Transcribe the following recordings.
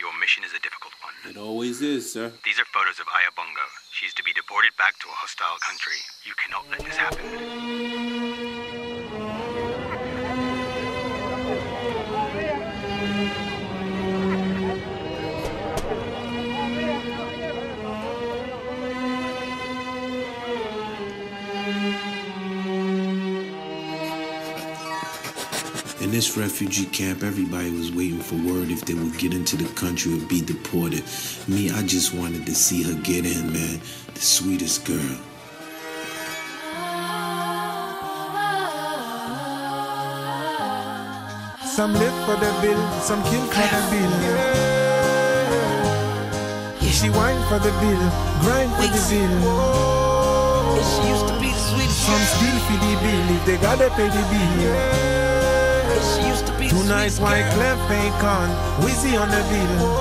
Your mission is a difficult one. It always is, sir. These are photos of Aya Bongo. She's to be deported back to a hostile country. You cannot let this happen. In this refugee camp, everybody was waiting for word if they would get into the country or be deported. Me, I just wanted to see her get in, man. The sweetest girl. Some live for the bill, some kill for the bill. She whine for the bill, grind for the bill. She used to be the sweetest. Some steal for the bill if they gotta pay the bill. She used to be the Tonight, sweetest. Clef ain't Weezy on the bill.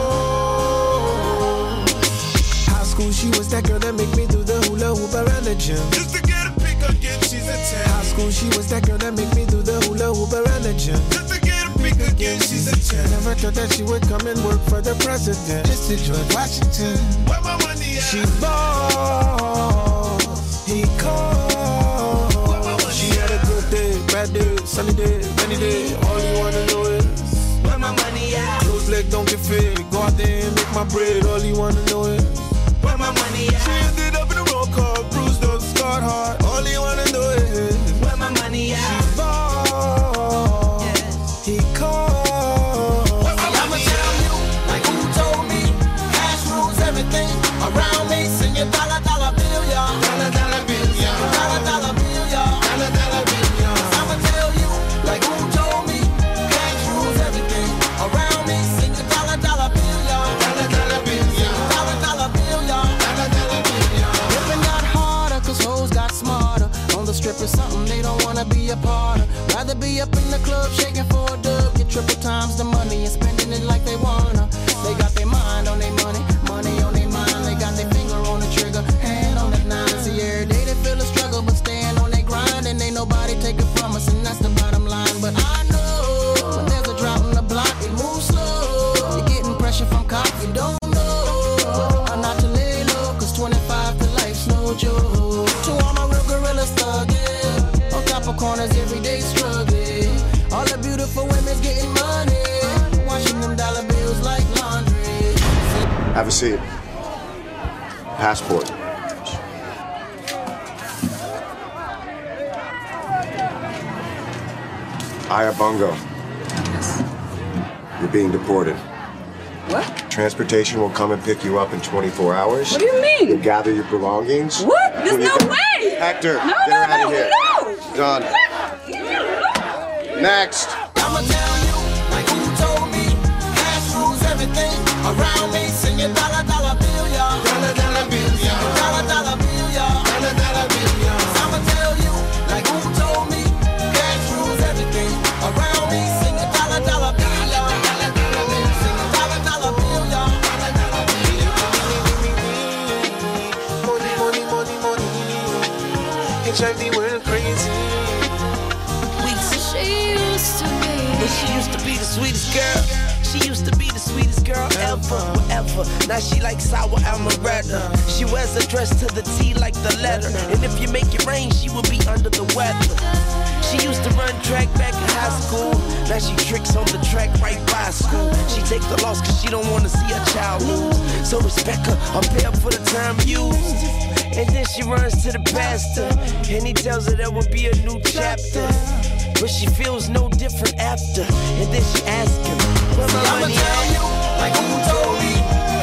High school, she was that girl that make me do the hula hoop around the gym. Just to get a pick again, she's a 10. High school, she was that girl that make me do the hula hoop around the gym. Just to get a pick again, she's a 10. Never thought that she would come and work for the president. Just to George Washington. Where my money at? She ball, he called. She had a good day, bad day, sunny day, rainy day. All you wanna know at? don't get fit. Go out there and make my bread. All you wanna know is Where my money at? Up in the club shaking Have a seat. Passport. Aya Bongo. You're being deported. What? Transportation will come and pick you up in 24 hours. What do you mean? You'll gather your belongings. What? There's no get- way! Hector, No, get no, her out no, of here. no! Done. Next. I'ma tell you, like who told me, cash rules everything around me. Sing your dollar dollar bill, y'all. Dollar, dollar bill, yeah. Dollar dollar bill, y'all. Dollar, dollar bill, yeah. I'ma tell you, like who told me, cash rules everything around me. Sing a dollar dollar bill, y'all. Dollar dollar bill, sing a dollar dollar bill, y'all. Dollar dollar bill, Money, money, money, money. HIV went crazy. She used to be. And she used to be the sweetest girl. She used to be the sweetest girl ever, ever. Now she likes sour amaretto. She wears a dress to the T like the letter. And if you make it rain, she will be under the weather. She used to run track back in high school. Now she tricks on the track right by school. She take the loss cause she don't wanna see her child lose. So respect her, or pay up for the time used. And then she runs to the pastor. And he tells her there will be a new chapter. But she feels no different after. And then she asks him, Where my I'ma money tell at? you, like who told me,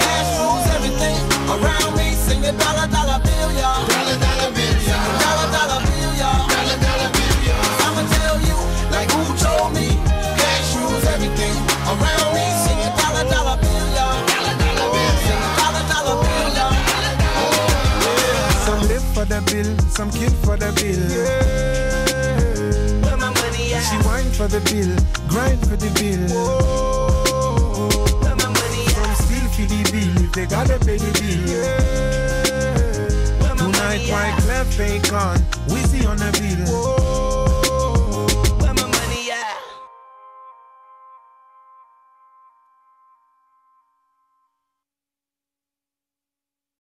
cash rules everything around me. Sing a dollar dollar bill, y'all. Dollar dollar bill, y'all. Dollar dollar bill, y'all. Dollar dollar bill, y'all. I'ma tell you, like who told me, cash rules everything around me. Sing a dollar dollar bill, y'all. Dollar dollar bill, y'all. Dollar dollar bill, y'all. Some live for the bill, some kill for the bill. Where my money at? She whine for the bill, grind for the bill. Where my money at? Some steal for the bill they gotta pay the bill. My Tonight, white clef gone, Weezy on the bill.